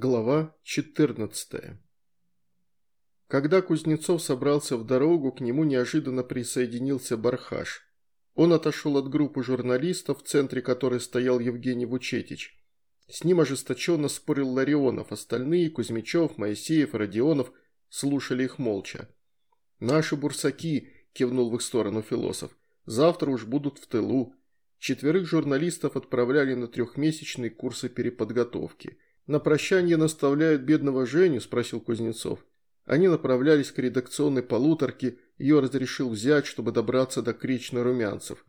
Глава 14 Когда Кузнецов собрался в дорогу, к нему неожиданно присоединился Бархаш. Он отошел от группы журналистов, в центре которой стоял Евгений Вучетич. С ним ожесточенно спорил Ларионов, остальные – Кузьмичев, Моисеев, Родионов – слушали их молча. «Наши бурсаки», – кивнул в их сторону философ, – «завтра уж будут в тылу». Четверых журналистов отправляли на трехмесячные курсы переподготовки – «На прощание наставляют бедного Женю?» – спросил Кузнецов. Они направлялись к редакционной полуторке, ее разрешил взять, чтобы добраться до Кречно-Румянцев.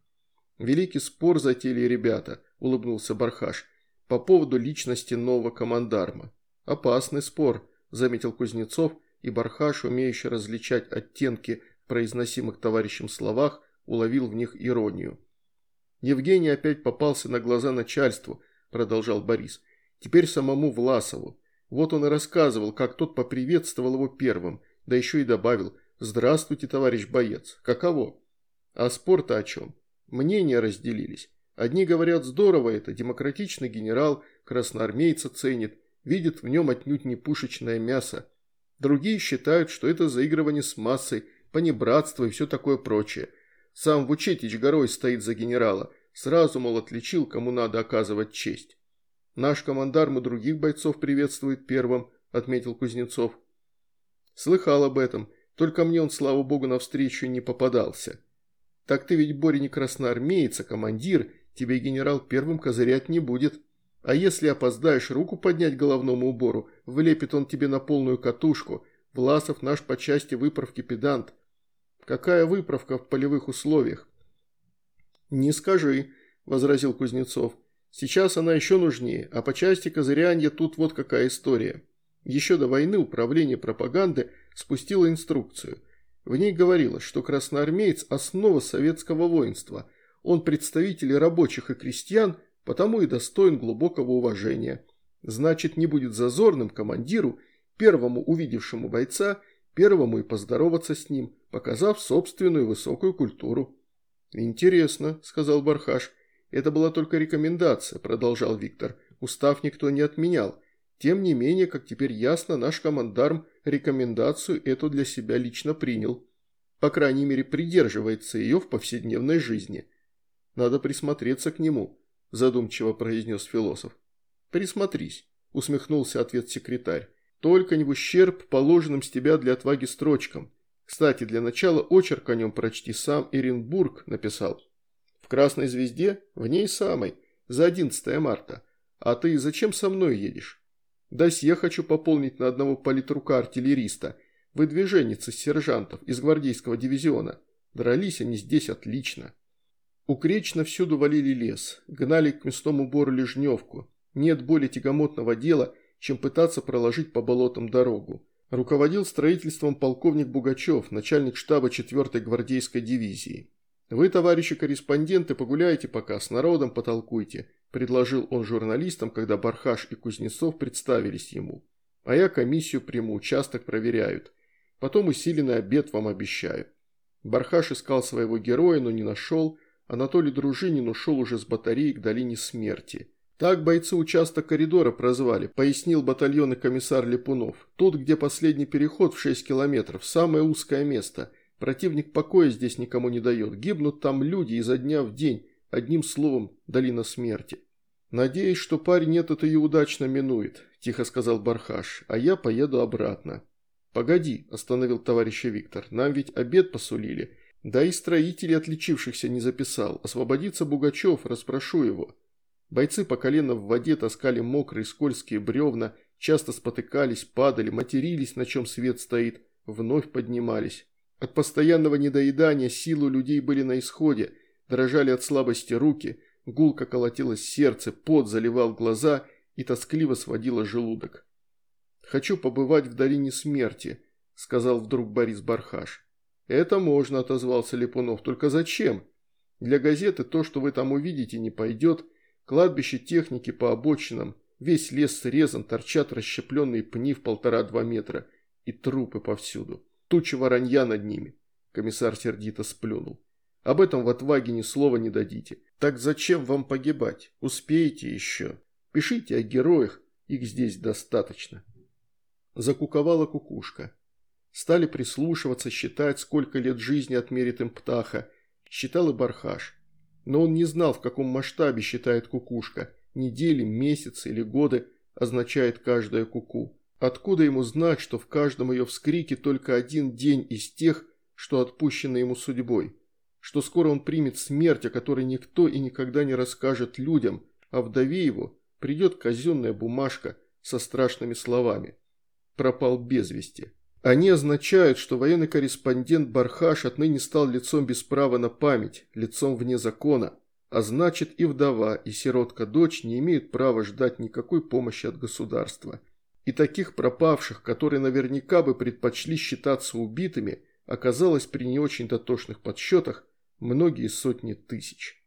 «Великий спор затеяли ребята», – улыбнулся Бархаш, – «по поводу личности нового командарма». «Опасный спор», – заметил Кузнецов, и Бархаш, умеющий различать оттенки произносимых товарищем словах, уловил в них иронию. «Евгений опять попался на глаза начальству», – продолжал Борис. Теперь самому Власову. Вот он и рассказывал, как тот поприветствовал его первым, да еще и добавил «Здравствуйте, товарищ боец. Каково?» А спорта о чем? Мнения разделились. Одни говорят «Здорово это, демократичный генерал, красноармейца ценит, видит в нем отнюдь не пушечное мясо». Другие считают, что это заигрывание с массой, понебратство и все такое прочее. Сам Вучетич горой стоит за генерала, сразу, мол, отличил, кому надо оказывать честь. Наш командарм и других бойцов приветствует первым», – отметил Кузнецов. «Слыхал об этом, только мне он, слава богу, навстречу не попадался. Так ты ведь, Боря, не красноармеец, а командир, тебе генерал первым козырять не будет. А если опоздаешь руку поднять головному убору, влепит он тебе на полную катушку. Власов наш по части выправки педант. Какая выправка в полевых условиях?» «Не скажи», – возразил Кузнецов. Сейчас она еще нужнее, а по части козырянья тут вот какая история. Еще до войны управление пропаганды спустило инструкцию. В ней говорилось, что красноармеец – основа советского воинства. Он представитель рабочих и крестьян, потому и достоин глубокого уважения. Значит, не будет зазорным командиру, первому увидевшему бойца, первому и поздороваться с ним, показав собственную высокую культуру. «Интересно», – сказал Бархаш. «Это была только рекомендация», – продолжал Виктор. «Устав никто не отменял. Тем не менее, как теперь ясно, наш командарм рекомендацию эту для себя лично принял. По крайней мере, придерживается ее в повседневной жизни. Надо присмотреться к нему», – задумчиво произнес философ. «Присмотрись», – усмехнулся ответ секретарь. «Только не в ущерб положенным с тебя для отваги строчкам. Кстати, для начала очерк о нем прочти сам Иренбург написал». «Красной звезде? В ней самой. За 11 марта. А ты зачем со мной едешь?» «Досье хочу пополнить на одного политрука-артиллериста. Выдвиженец из сержантов, из гвардейского дивизиона. Дрались они здесь отлично». У Кречна всюду валили лес, гнали к мясному бору Лежневку. Нет более тягомотного дела, чем пытаться проложить по болотам дорогу. Руководил строительством полковник Бугачев, начальник штаба 4-й гвардейской дивизии. «Вы, товарищи корреспонденты, погуляйте пока, с народом потолкуйте», – предложил он журналистам, когда Бархаш и Кузнецов представились ему. «А я комиссию приму, участок проверяют. Потом усиленный обед вам обещаю». Бархаш искал своего героя, но не нашел. Анатолий Дружинин ушел уже с батареи к долине смерти. Так бойцы участок коридора прозвали, пояснил батальонный комиссар Липунов. Тут, где последний переход в 6 километров, самое узкое место – Противник покоя здесь никому не дает. Гибнут там люди изо дня в день. Одним словом, долина смерти. «Надеюсь, что парень этот ее удачно минует», – тихо сказал Бархаш, – «а я поеду обратно». «Погоди», – остановил товарища Виктор, – «нам ведь обед посулили. Да и строителей отличившихся не записал. Освободится Бугачев, расспрошу его». Бойцы по колено в воде таскали мокрые скользкие бревна, часто спотыкались, падали, матерились, на чем свет стоит, вновь поднимались. От постоянного недоедания силы людей были на исходе, дрожали от слабости руки, гулко колотилось сердце, пот заливал глаза и тоскливо сводило желудок. «Хочу побывать в долине смерти», – сказал вдруг Борис Бархаш. «Это можно», – отозвался Липунов, – «только зачем? Для газеты то, что вы там увидите, не пойдет. Кладбище техники по обочинам, весь лес срезан, торчат расщепленные пни в полтора-два метра и трупы повсюду». Туча воронья над ними. Комиссар сердито сплюнул. Об этом в отваге ни слова не дадите. Так зачем вам погибать? Успеете еще. Пишите о героях. их здесь достаточно. Закуковала кукушка. Стали прислушиваться, считать, сколько лет жизни отмерит им птаха. Считал и бархаш. Но он не знал, в каком масштабе считает кукушка. Недели, месяцы или годы означает каждая куку. Откуда ему знать, что в каждом ее вскрике только один день из тех, что отпущены ему судьбой? Что скоро он примет смерть, о которой никто и никогда не расскажет людям, а вдове его придет казенная бумажка со страшными словами. Пропал без вести. Они означают, что военный корреспондент Бархаш отныне стал лицом без права на память, лицом вне закона, а значит и вдова, и сиротка-дочь не имеют права ждать никакой помощи от государства. И таких пропавших, которые наверняка бы предпочли считаться убитыми, оказалось при не очень дотошных подсчетах многие сотни тысяч.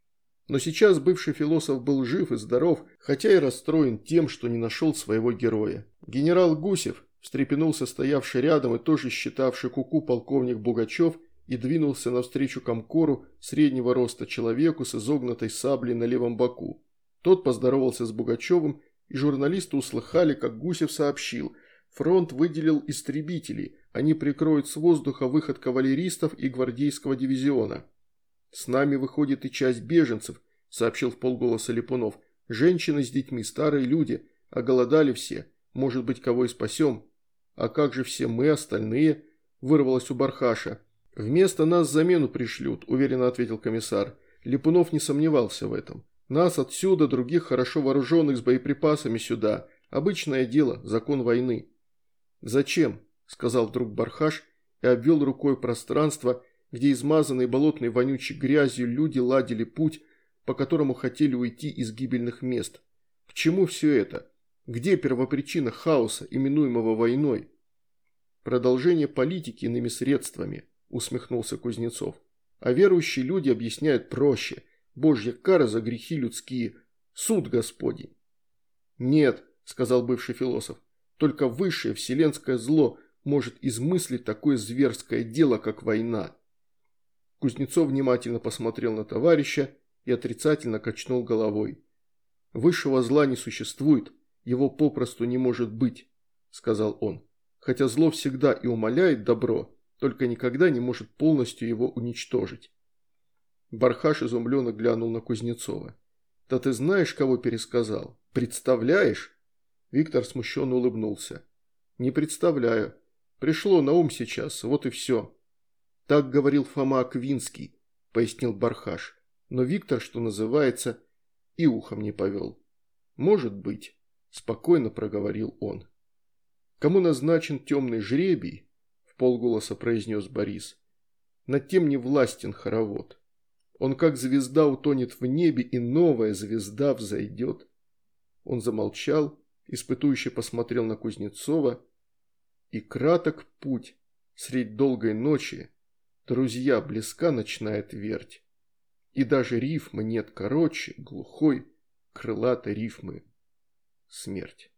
Но сейчас бывший философ был жив и здоров, хотя и расстроен тем, что не нашел своего героя. Генерал Гусев, встрепенулся стоявший рядом и тоже считавший куку полковник Бугачев и двинулся навстречу Комкору, среднего роста человеку с изогнутой саблей на левом боку. Тот поздоровался с Бугачевым, и журналисты услыхали, как Гусев сообщил, фронт выделил истребителей, они прикроют с воздуха выход кавалеристов и гвардейского дивизиона. «С нами выходит и часть беженцев», – сообщил в полголоса Липунов. «Женщины с детьми, старые люди, оголодали все, может быть, кого и спасем». «А как же все мы, остальные?» – вырвалось у Бархаша. «Вместо нас замену пришлют», – уверенно ответил комиссар. Липунов не сомневался в этом. «Нас отсюда, других хорошо вооруженных с боеприпасами сюда. Обычное дело, закон войны». «Зачем?» – сказал вдруг Бархаш и обвел рукой пространство, где измазанные болотной вонючей грязью люди ладили путь, по которому хотели уйти из гибельных мест. К чему все это? Где первопричина хаоса, именуемого войной? Продолжение политики иными средствами, усмехнулся Кузнецов. А верующие люди объясняют проще. Божья кара за грехи людские. Суд Господень. Нет, сказал бывший философ, только высшее вселенское зло может измыслить такое зверское дело, как война. Кузнецов внимательно посмотрел на товарища и отрицательно качнул головой. Высшего зла не существует, его попросту не может быть», – сказал он. «Хотя зло всегда и умоляет добро, только никогда не может полностью его уничтожить». Бархаш изумленно глянул на Кузнецова. «Да ты знаешь, кого пересказал? Представляешь?» Виктор смущенно улыбнулся. «Не представляю. Пришло на ум сейчас, вот и все». «Так говорил Фома Аквинский», – пояснил Бархаш. Но Виктор, что называется, и ухом не повел. «Может быть» спокойно проговорил он. Кому назначен темный жребий, в полголоса произнес Борис, над тем не властен хоровод. Он как звезда утонет в небе, и новая звезда взойдет. Он замолчал, испытующе посмотрел на Кузнецова, и краток путь средь долгой ночи, друзья, близка ночная твердь. И даже рифмы нет короче, глухой, крылатой рифмы смерть.